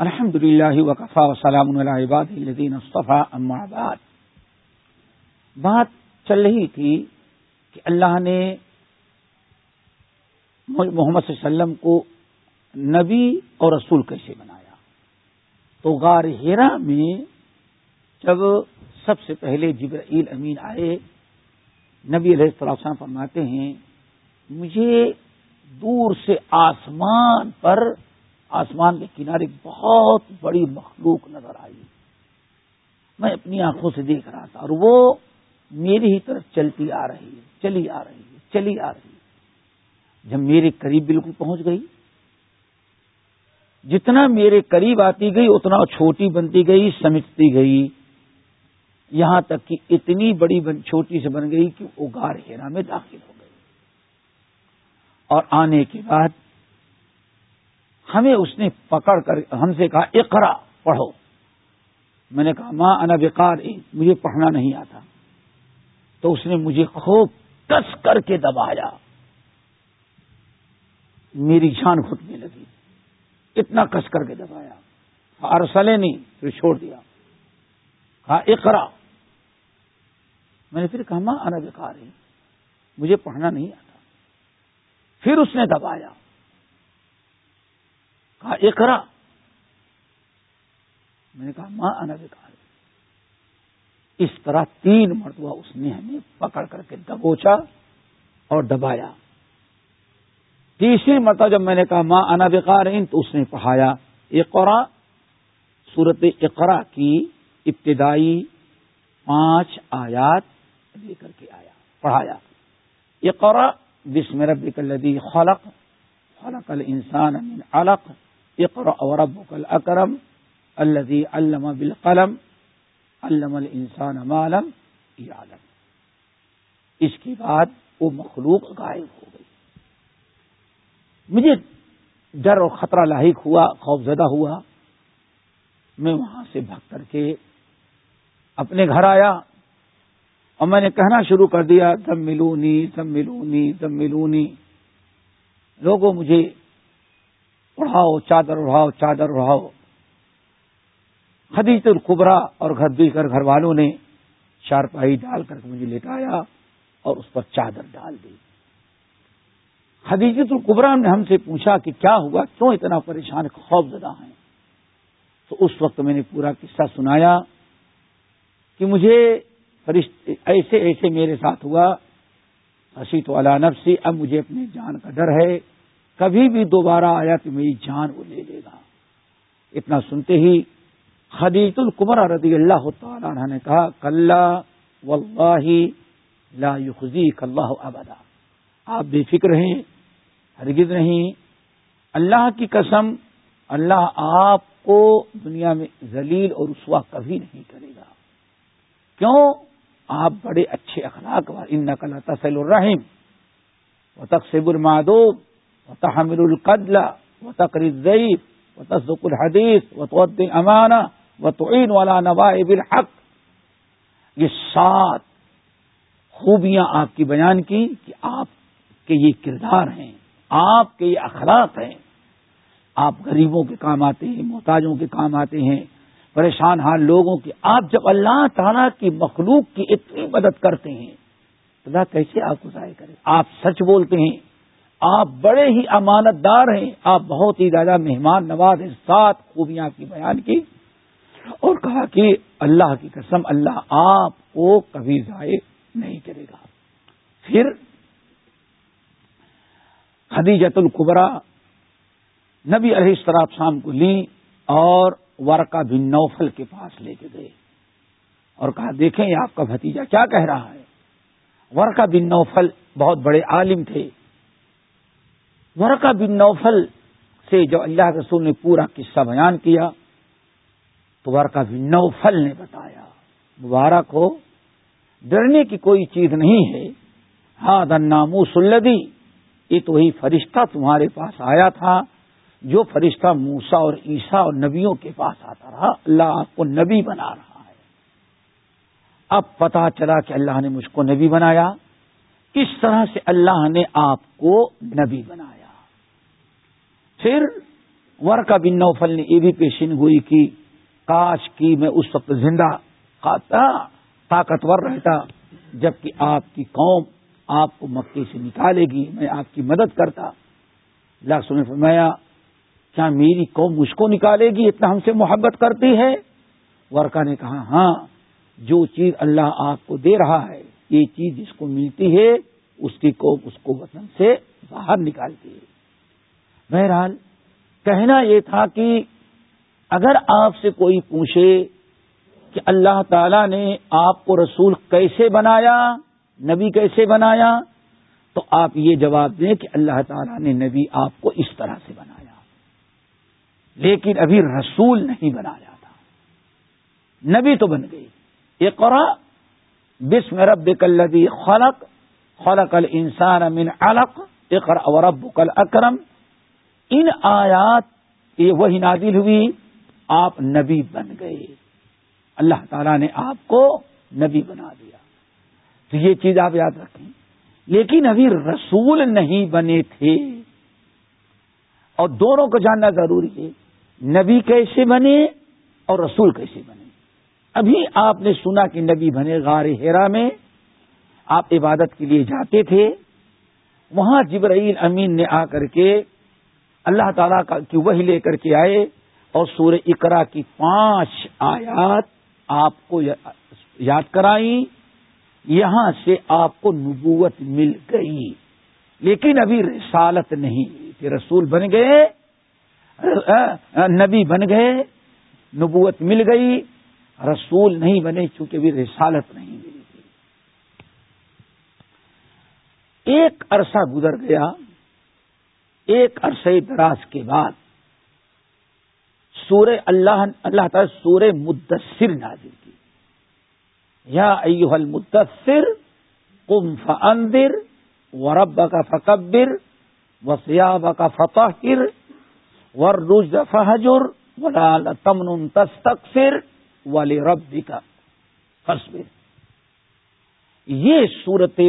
الحمد للہ وقفا وسلام الدین اصطفیٰ بعد۔ بات چل رہی تھی کہ اللہ نے محمد صلی اللہ علیہ وسلم کو نبی اور رسول کیسے بنایا؟ تو غار ہیرا میں جب سب سے پہلے جبرائیل امین آئے، نبی علیہ السلام فرماتے ہیں، مجھے دور سے آسمان پر آسمان کے کنارے بہت بڑی مخلوق نظر آئی۔ میں اپنی آنکھوں سے دیکھ رہا تھا اور وہ میری ہی طرف چلتی آ رہی ہے، چلی آ رہی ہے، چلی آ رہی ہے۔ جب میرے قریب بالکل پہنچ گئی، جتنا میرے قریب آتی گئی، اتنا چھوٹی بنتی گئی، سمجھتی گئی۔ یہاں تک کہ اتنی بڑی بن، چھوٹی سے بن گئی کہ وہ گار ہیرا میں داخل ہو گئی۔ اور آنے کے بعد ہمیں اس نے پکڑ کر ہم سے کہا اقرا پڑھو۔ میں نے کہا، ماں، انا بےکار مجھے پڑھنا نہیں آتا۔ تو اس نے مجھے خوب کس کر کے دبایا۔ میری جان گھٹنے لگی۔ اتنا کس کر کے دبایا۔ ارسلے نہیں پھر چھوڑ دیا۔ کہا اقرا میں نے پھر کہا، ماں، انا بےکار مجھے پڑھنا نہیں آتا۔ پھر اس نے دبایا۔ کہا اقرا میں نے کہا، ماں انا کہا اس طرح تین مرتبہ اس نے ہمیں پکڑ کر کے دبوچا اور دبایا۔ تیسری مرتبہ جب میں نے کہا، ماں انا بکار تو اس نے پڑھایا۔ اقرا صورت اقرا کی ابتدائی پانچ آیات لے کر کے آیا، پڑھایا۔ اقرا بسم ربک الذی خلق خلق الانسان من علق۔ ربك الاكرم الذي علم بالقلم، علم الانسان ما لم يعلم۔ اس کے بعد وہ مخلوق غائب ہو گئی۔ مجھے ڈر اور خطرہ لاحق ہوا، خوف زدہ ہوا۔ میں وہاں سے بھگ کر کے اپنے گھر آیا اور میں نے کہنا شروع کر دیا، تم ملونی تم ملونی تم ملونی۔ لوگوں مجھے اڑاؤ، چادر اڑاؤ چادر اڑاؤ۔ خدیج القبرا اور گھر دل کر گھر والوں نے چارپائی ڈال کر مجھے لٹایا اور اس پر چادر ڈال دی۔ خدیجت القبرا نے ہم سے پوچھا کہ کیا ہوا؟ کیوں اتنا پریشان؟ خوف زدہ ہیں۔ تو اس وقت میں نے پورا قصہ سنایا کہ مجھے ایسے ایسے میرے ساتھ ہوا ہسی تو نفسی، اب مجھے اپنی جان کا ڈر ہے۔ کبھی بھی دوبارہ آیا تو میری جان وہ لے لے گا۔ اتنا سنتے ہی خدیت القمر رضی اللہ تعالی نے کہا کل لا اللہ ابدا۔ آپ بے فکر ہیں، ہرگز نہیں۔ اللہ کی قسم، اللہ آپ کو دنیا میں ذلیل اور رسوا کبھی نہیں کرے گا۔ کیوں؟ آپ بڑے اچھے اخلاق ان نقل تسل الرحیم۔ و تقسیب المادوب و تحمل القدل و تقریر ضعیف و تصدق الحدیث و تو امانہ و توعین والا نوائب الحق. یہ سات خوبیاں آپ کی بیان کی کہ آپ کے یہ کردار ہیں، آپ کے یہ اخلاق ہیں۔ آپ غریبوں کے کام آتے ہیں، محتاجوں کے کام آتے ہیں، پریشان حال لوگوں کی آپ جب اللہ تعالیٰ کی مخلوق کی اتنی مدد کرتے ہیں، تو کیسے آپ کو ضائع کریں آپ سچ بولتے ہیں آپ بڑے ہی امانت دار ہیں، آپ بہت ہی زیادہ مہمان نواز ہیں، سات خوبیاں کی بیان کی اور کہا کہ اللہ کی قسم، اللہ آپ کو کبھی ضائع نہیں کرے گا۔ پھر خدیجت القبرا نبی علیہ السلام شام کو لی اور ورقا بن نوفل کے پاس لے کے گئے اور کہا، دیکھیں آپ کا بھتیجا کیا کہہ رہا ہے۔ ورقا بن نوفل بہت بڑے عالم تھے۔ ورقا بن نوفل سے جو اللہ رسول نے پورا قصہ بیان کیا، تو ورقا بن نوفل نے بتایا، مبارک ہو، ڈرنے کی کوئی چیز نہیں ہے۔ ہاں دن نامو سلدی یہ تو وہی فرشتہ تمہارے پاس آیا تھا، جو فرشتہ موسا اور عیسا اور نبیوں کے پاس آتا رہا، اللہ آپ کو نبی بنا رہا ہے۔ اب پتا چلا کہ اللہ نے مجھ کو نبی بنایا۔ کس طرح سے اللہ نے آپ کو نبی بنایا۔ پھر ورکا بن نوفل نے یہ بھی پیشین ہوئی کہ کاش کی میں اس وقت زندہ کھاتا طاقتور رہتا جبکہ آپ کی قوم آپ کو مکے سے نکالے گی، میں آپ کی مدد کرتا۔ اللہ نے فرمایا، کیا میری قوم مجھ کو نکالے گی اتنا ہم سے محبت کرتی ہے؟ ورکا نے کہا ہاں جو چیز اللہ آپ کو دے رہا ہے، یہ چیز جس کو ملتی ہے، اس کی قوم اس کو وطن سے باہر نکالتی ہے۔ بہرحال، کہنا یہ تھا کہ اگر آپ سے کوئی پوچھے کہ اللہ تعالی نے آپ کو رسول کیسے بنایا، نبی کیسے بنایا، تو آپ یہ جواب دیں کہ اللہ تعالیٰ نے نبی آپ کو اس طرح سے بنایا۔ لیکن ابھی رسول نہیں بنایا تھا۔ نبی تو بن گئی یہ قرآ بسم رب کلدی خلق خلق الانسان من علق اقرا ورب کل اکرم ان آیات یہ وہی نادل ہوئی، آپ نبی بن گئے۔ اللہ تعالیٰ نے آپ کو نبی بنا دیا۔ تو یہ چیز آپ یاد رکھیں۔ لیکن ابھی رسول نہیں بنے تھے۔ اور دونوں کو جاننا ضروری ہے۔ نبی کیسے بنے اور رسول کیسے بنے۔ ابھی آپ نے سنا کہ نبی بنے غار ہیرا میں۔ آپ عبادت کے لیے جاتے تھے۔ وہاں جبرائیل امین نے آ کر کے اللہ تعالی کا کی وہی لے کر کے آئے اور سورہ اقرا کی پانچ آیات آپ کو یاد کرائی یہاں سے آپ کو نبوت مل گئی۔ لیکن ابھی رسالت نہیں کہ رسول بن گئے نبی بن گئے، نبوت مل گئی، رسول نہیں بنے چونکہ ابھی رسالت نہیں ملی۔ ایک عرصہ گزر گیا۔ ایک عرصے دراز کے بعد سورہ اللہ اللہ تعالی سورہ مدثر نازل کی۔ یا ایوہ المدثر قم فاندر ورب کا فکبر وسیاب کا فتح ور فہجر ولا تمن تستقصر والی رب کا فصبر یہ صورت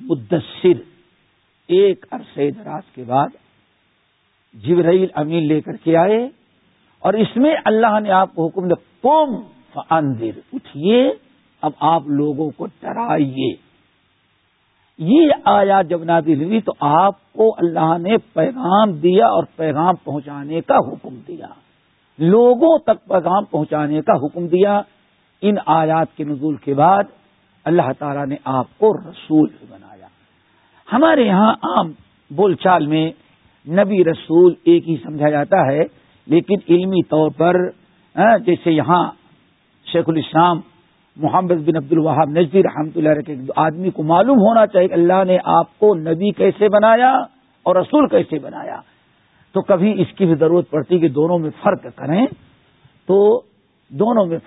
مدثر ایک عرصے دراز کے بعد جبرائیل امین لے کر کے آئے اور اس میں اللہ نے آپ کو حکم دیا قوم فاندر اٹھیے، اب آپ لوگوں کو ڈرائیے۔ یہ آیا جب نادل ہوئی تو آپ کو اللہ نے پیغام دیا اور پیغام پہنچانے کا حکم دیا۔ لوگوں تک پیغام پہنچانے کا حکم دیا۔ ان آیات کے نزول کے بعد اللہ تعالی نے آپ کو رسول بنایا۔ ہمارے یہاں عام بول چال میں نبی رسول ایک ہی سمجھا جاتا ہے، لیکن علمی طور پر ہاں، جیسے یہاں شیخ الاسلام محمد بن عبد الوہاب نجی رحمۃ اللہ کے آدمی کو معلوم ہونا چاہیے کہ اللہ نے آپ کو نبی کیسے بنایا اور رسول کیسے بنایا۔ تو کبھی اس کی بھی ضرورت پڑتی کہ دونوں میں فرق کریں۔ تو دونوں میں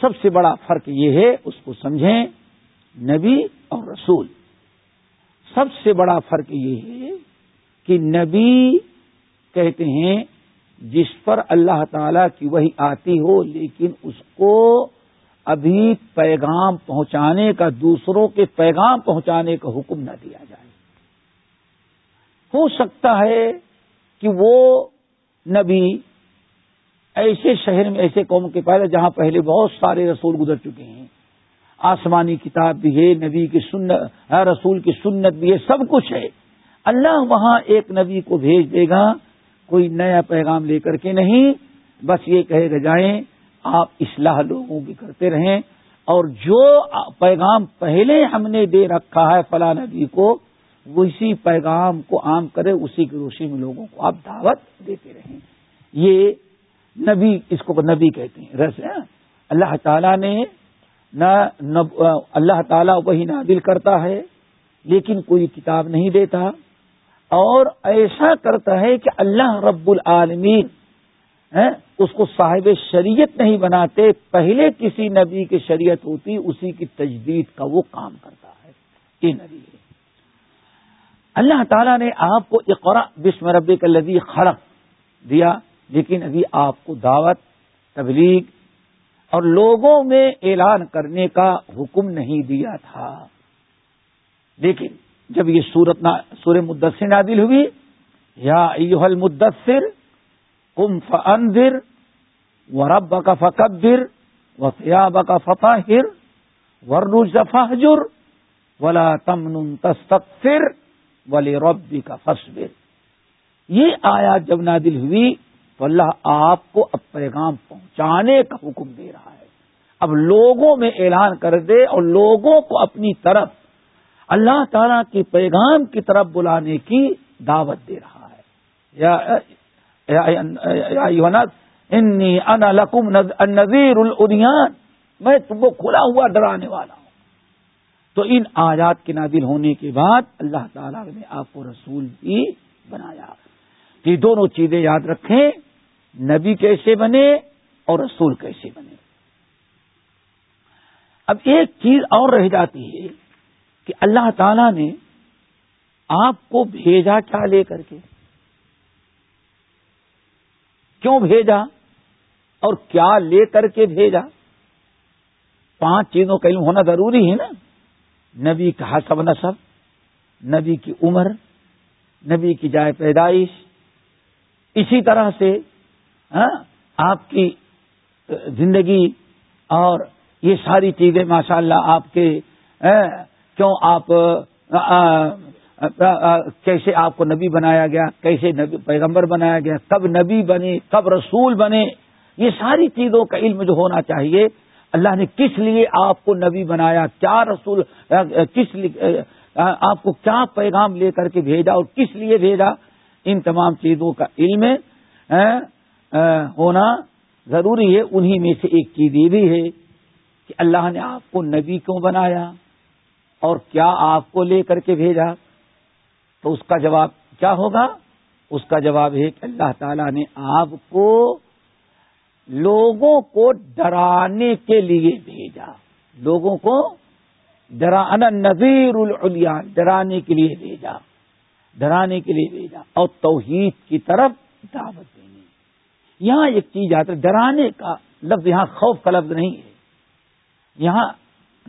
سب سے بڑا فرق یہ ہے، اس کو سمجھیں، نبی اور رسول۔ سب سے بڑا فرق یہ ہے کہ نبی کہتے ہیں، جس پر اللہ تعالی کی وہی آتی ہو، لیکن اس کو ابھی پیغام پہنچانے کا، دوسروں کے پیغام پہنچانے کا حکم نہ دیا جائے۔ ہو سکتا ہے کہ وہ نبی ایسے شہر میں، ایسے قوم کے پہلے، جہاں پہلے بہت سارے رسول گزر چکے ہیں۔ آسمانی کتاب بھی ہے، نبی کی سنت رسول کی سنت بھی ہے، سب کچھ ہے۔ اللہ وہاں ایک نبی کو بھیج دے گا، کوئی نیا پیغام لے کر کے نہیں، بس یہ کہے گا، جائیں، آپ اصلاح لوگوں کی کرتے رہیں، اور جو پیغام پہلے ہم نے دے رکھا ہے فلاں نبی کو اسی پیغام کو عام کرے، اسی کی روشنی میں لوگوں کو آپ دعوت دیتے رہیں۔ یہ نبی، اس کو نبی کہتے ہیں۔ رس ہاں؟ اللہ تعالیٰ نے نہ اللہ تعالیٰ وہی نادل کرتا ہے، لیکن کوئی کتاب نہیں دیتا۔ اور ایسا کرتا ہے کہ اللہ رب العالمین اس کو صاحب شریعت نہیں بناتے، پہلے کسی نبی کی شریعت ہوتی، اسی کی تجدید کا وہ کام کرتا ہے۔ یہ نبی ہے۔ اللہ تعالیٰ نے آپ کو اقرا بسم رب کا لذی خلق دیا، لیکن ابھی آپ کو دعوت، تبلیغ اور لوگوں میں اعلان کرنے کا حکم نہیں دیا تھا۔ لیکن جب یہ سورت سورہ مدثر نادل ہوئی، یا ایوہ المدثر کم فندر و رب کا فقبر و فیاب کا فطاہر ورنوز فہجر ولا تمن تستقفر ولی ربی کا فصبر یہ آیا جب نادل ہوئی تو اللہ آپ کو اب پیغام پہنچانے کا حکم دے رہا ہے۔ اب لوگوں میں اعلان کر دے اور لوگوں کو اپنی طرف اللہ تعالی کے پیغام کی طرف بلانے کی دعوت دے رہا ہے۔ انی انا لکم نذیر الدیان میں تم کو کھلا ہوا ڈرانے والا ہوں۔ تو ان آیات کے نادل ہونے کے بعد اللہ تعالی نے آپ کو رسول بھی بنایا۔ کہ دونوں چیزیں یاد رکھیں، نبی کیسے بنے اور رسول کیسے بنے۔ اب ایک چیز اور رہ جاتی ہے۔ کہ اللہ تعالی نے آپ کو بھیجا کیا لے کر کے؟ کیوں بھیجا اور کیا لے کر کے بھیجا؟ پانچ چیزوں کا علم ہونا ضروری ہے نا۔ نبی کا حسب نصب، نبی کی عمر، نبی کی جائے پیدائش، اسی طرح سے ہاں، آپ کی زندگی اور یہ ساری چیزیں ماشاء اللہ آپ کے ہاں، کیوں آپ کیسے آپ کو نبی بنایا گیا؟ کیسے نبی، پیغمبر بنایا گیا؟ کب نبی بنے کب رسول بنے؟ یہ ساری چیزوں کا علم جو ہونا چاہیے، اللہ نے کس لیے آپ کو نبی بنایا؟ کیا رسول کس لیے آپ کو کیا پیغام لے کر کے بھیجا اور کس لیے بھیجا؟ ان تمام چیزوں کا علم ہونا ضروری ہے۔ انہی میں سے ایک چیز یہ بھی ہے کہ اللہ نے آپ کو نبی کیوں بنایا؟ اور کیا آپ کو لے کر کے بھیجا؟ تو اس کا جواب کیا ہوگا؟ اس کا جواب ہے کہ اللہ تعالی نے آپ کو لوگوں کو ڈرانے کے لیے بھیجا۔ لوگوں کو ڈرانا نذیر العلیا، ڈرانے کے لیے بھیجا۔ ڈرانے کے لیے بھیجا۔ اور توحید کی طرف دعوت دینی یہاں ایک چیز آتا ہے ڈرانے کا لفظ یہاں خوف کا لفظ نہیں ہے۔ یہاں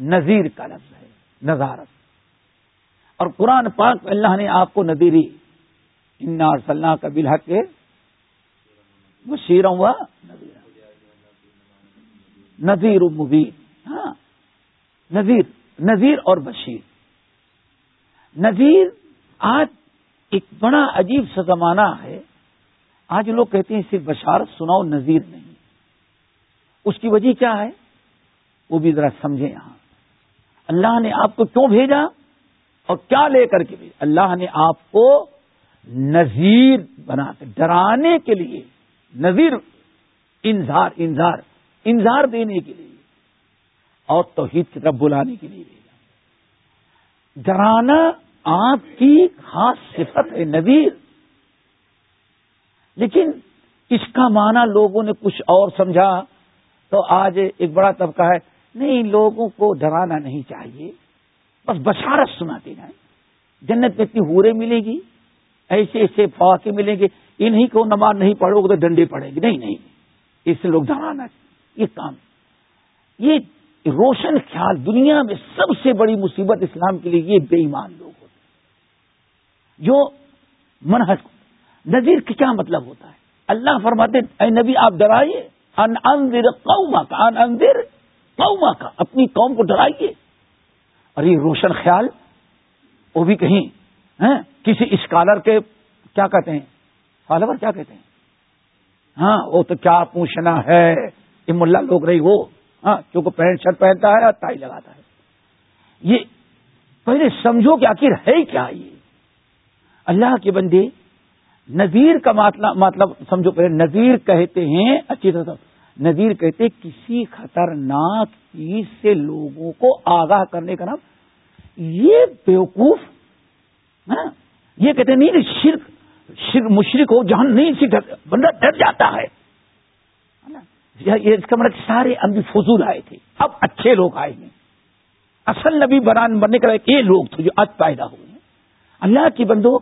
نذیر کا لفظ ہے۔ نظارت۔ اور قرآن پاک اللہ نے آپ کو نذیری، انا صلاح کا بلحق کے وہ شیروں ہوا نذیر مبین۔ ہاں نذیر نذیر اور بشیر۔ نذیر آج ایک بڑا عجیب سا زمانہ ہے۔ آج لوگ کہتے ہیں صرف بشارت سناؤ نذیر نہیں۔ اس کی وجہ کیا ہے؟ وہ بھی ذرا سمجھیں یہاں۔ اللہ نے آپ کو کیوں بھیجا اور کیا لے کر کے بھیجا؟ اللہ نے آپ کو نذیر بنا کر ڈرانے کے لیے، نذیر، انذار انذار انذار دینے کے لیے اور توحید کی طرف بلانے کے لیے بھیجا۔ ڈرانا آپ کی خاص صفت ہے، نذیر۔ لیکن اس کا معنی لوگوں نے کچھ اور سمجھا تو آج ایک بڑا طبقہ ہے نہیں لوگوں کو ڈرانا نہیں چاہیے۔ بس بشارت سناتے جائیں۔ جنت میں اتنی ہورے ملے گی، ایسے ایسے فواقے ملیں گے۔ انہیں کو نماز نہیں پڑھو گے تو ڈنڈے پڑے گی نہیں نہیں، اس سے لوگ ڈرانا یہ کام یہ روشن خیال دنیا میں سب سے بڑی مصیبت اسلام کے لیے یہ بے ایمان لوگ ہوتے جو منحص، نذیر کا کیا مطلب ہوتا ہے؟ اللہ فرماتے اے نبی، آپ ڈرائیے۔ ان انذر قوما کا ان انذر قوما کا اپنی قوم کو ڈرائیے۔ اور یہ روشن خیال، وہ بھی کہیں ہاں، کسی اسکالر کے کیا کہتے ہیں؟ فالوور کیا کہتے ہیں؟ ہاں وہ تو کیا پوچھنا ہے؟ یہ ملا لوگ رہی وہ ہاں کیونکہ پینٹ شرٹ پہنتا ہے اور ٹائی لگاتا ہے۔ یہ پہلے سمجھو کہ آخر ہے کیا یہ؟ اللہ کے بندے نذیر کا مطلب سمجھو پہلے نذیر کہتے ہیں، اچھی طرح نذیر کہتے کسی خطرناک چیز سے لوگوں کو آگاہ کرنے کا نام، یہ بیوقوف ہاں، یہ کہتے نہیں شرک شرک مشرق ہو، جہاں نہیں سی بندہ ڈر جاتا ہے اس کا مطلب سارے امبی فضول آئے تھے، اب اچھے لوگ آئے ہیں۔ اصل نبی بران بننے کا یہ لوگ تھے جو آج پیدا ہوئے ہیں۔ اللہ کی بندو،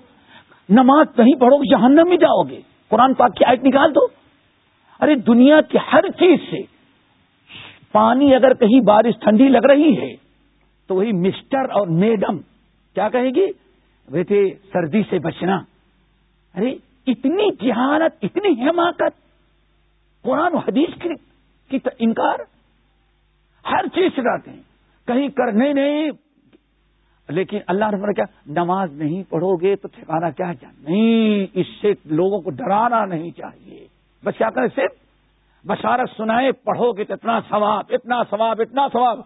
نماز نہیں پڑھو گے، جہنم میں جاؤ گے۔ قرآن پاک کی آیت نکال دو۔ ارے دنیا کی ہر چیز سے پانی اگر کہیں بارش ٹھنڈی لگ رہی ہے تو وہی مسٹر اور میڈم کیا کہے گی ویسے سردی سے بچنا۔ ارے، اتنی جہانت اتنی حماقت۔ قرآن و حدیث کی انکار۔ ہر چیز سے ڈرتے ہیں۔ کہیں کرنے نہیں لیکن اللہ نے کیا نماز نہیں پڑھو گے تو ٹھکانا کیا جان نہیں، اس سے لوگوں کو ڈرانا نہیں چاہیے۔ بس کیا کریں صرف؟ بشارت سنائے پڑھو گے تو اتنا ثواب اتنا ثواب اتنا ثواب۔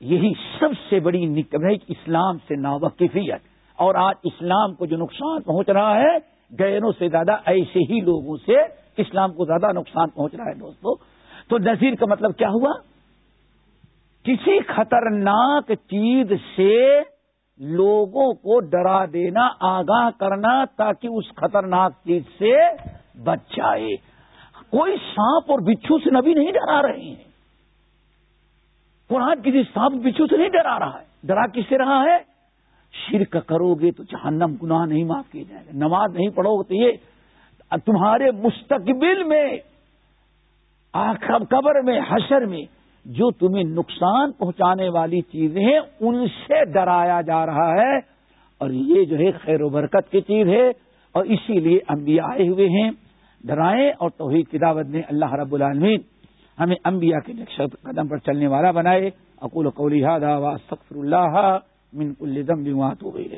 یہی سب سے بڑی نکم ہے اسلام سے ناوقفیت اور آج اسلام کو جو نقصان پہنچ رہا ہے غیروں سے زیادہ ایسے ہی لوگوں سے اسلام کو زیادہ نقصان پہنچ رہا ہے دوستو۔ تو نذیر کا مطلب کیا ہوا؟ کسی خطرناک چیز سے لوگوں کو ڈرا دینا، آگاہ کرنا تاکہ اس خطرناک چیز سے بچ جائے۔ کوئی سانپ اور بچھو سے نبی نہیں ڈرا رہے ہیں۔ قرآن کسی سانپ بچھو سے نہیں ڈرا رہا ہے، ڈرا کس سے رہا ہے؟ شرک کرو گے تو جہنم گناہ نہیں معاف کیے جائے گا نماز نہیں پڑھو گے تو یہ تمہارے مستقبل میں آخر قبر میں، حشر میں جو تمہیں نقصان پہنچانے والی چیزیں ہیں، ان سے ڈرایا جا رہا ہے۔ اور یہ جو ہے خیر و برکت کی چیز ہے۔ اور اسی لیے انبیاء آئے ہوئے ہیں۔ ڈرائیں اور توحید کی دعوت نے اللہ رب العالمین ہمیں انبیاء کے نقش قدم پر چلنے والا بنائے۔ اقول و قولی اللہ من کل ذنب واتوب